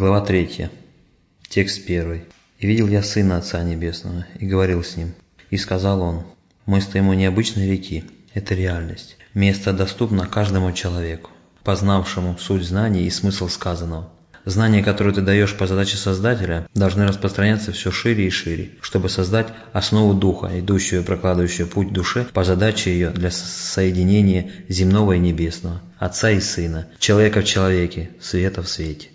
Глава 3. Текст 1. «И видел я Сына Отца Небесного, и говорил с Ним. И сказал Он, мы стоим у необычной реки. Это реальность. Место доступно каждому человеку, познавшему суть знаний и смысл сказанного. Знания, которые ты даешь по задаче Создателя, должны распространяться все шире и шире, чтобы создать основу Духа, идущую и прокладывающую путь душе по задаче ее для соединения земного и небесного, Отца и Сына, человека в человеке, света в свете.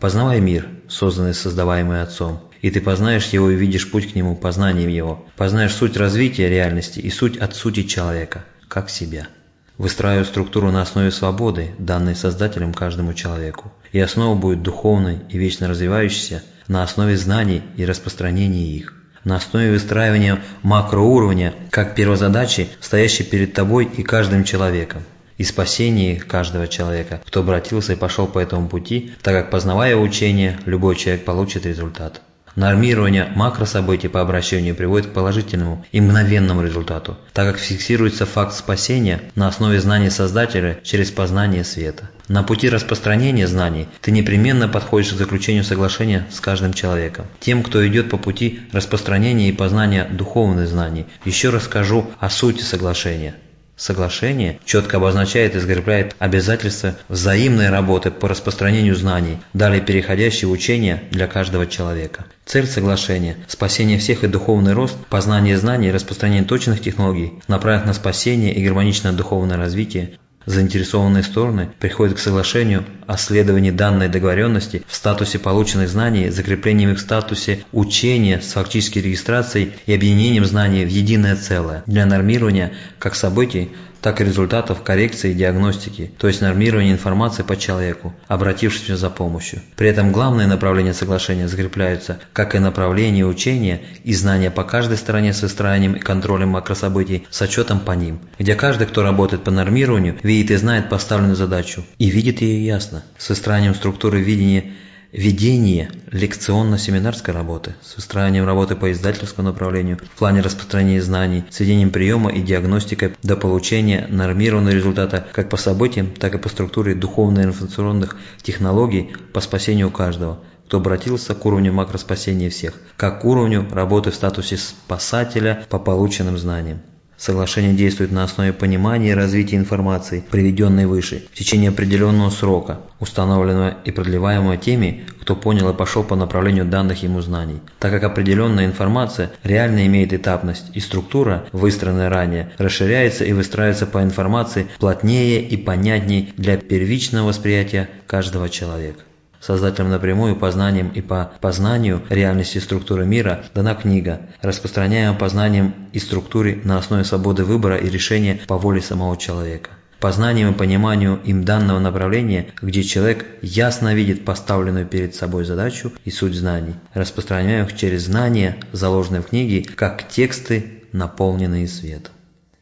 Познавай мир, созданный и создаваемый Отцом, и ты познаешь его и видишь путь к нему познанием его, познаешь суть развития реальности и суть от сути человека, как себя. Выстраиваю структуру на основе свободы, данной Создателем каждому человеку, и основа будет духовной и вечно развивающейся на основе знаний и распространения их. На основе выстраивания макроуровня как первозадачи, стоящей перед тобой и каждым человеком и спасении каждого человека, кто обратился и пошел по этому пути, так как познавая учение, любой человек получит результат. Нормирование макрособытий по обращению приводит к положительному и мгновенному результату, так как фиксируется факт спасения на основе знаний Создателя через познание света. На пути распространения знаний ты непременно подходишь к заключению соглашения с каждым человеком. Тем, кто идет по пути распространения и познания духовных знаний, еще расскажу о сути соглашения. Соглашение четко обозначает и закрепляет обязательства взаимной работы по распространению знаний, далее переходящие учения для каждого человека. Цель соглашения – спасение всех и духовный рост, познание знаний и распространение точных технологий направят на спасение и гармоничное духовное развитие Заинтересованные стороны приходят к соглашению о следовании данной договоренности в статусе полученных знаний, закреплением их в статусе учения с фактической регистрацией и объединением знаний в единое целое для нормирования как событий, так и результатов коррекции и диагностики, то есть нормирования информации по человеку, обратившемуся за помощью. При этом главные направления соглашения закрепляются, как и направления учения и знания по каждой стороне с выстраиванием и контролем макрособытий с отчетом по ним, где каждый, кто работает по нормированию, видит и знает поставленную задачу и видит ее ясно, с выстраиванием структуры видения Ведение лекционно-семинарской работы с выстраиванием работы по издательскому направлению в плане распространения знаний, сведением приема и диагностикой до получения нормированного результата как по событиям, так и по структуре духовно-информационных технологий по спасению каждого, кто обратился к уровню макроспасения всех, как к уровню работы в статусе спасателя по полученным знаниям. Соглашение действует на основе понимания и развития информации, приведенной выше, в течение определенного срока, установленного и продлеваемого теми, кто понял и пошел по направлению данных ему знаний. Так как определенная информация реально имеет этапность и структура, выстроенная ранее, расширяется и выстраивается по информации плотнее и понятней для первичного восприятия каждого человека. Создателям напрямую познанием и по познанию реальности структуры мира дана книга, распространяемая познанием и структуре на основе свободы выбора и решения по воле самого человека. Познанием и пониманию им данного направления, где человек ясно видит поставленную перед собой задачу и суть знаний, распространяемых через знания, заложенные в книге, как тексты, наполненные светом.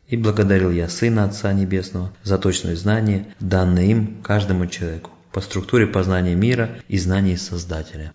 И благодарил я Сына Отца Небесного за точное знание, данное им каждому человеку по структуре познания мира и знаний Создателя.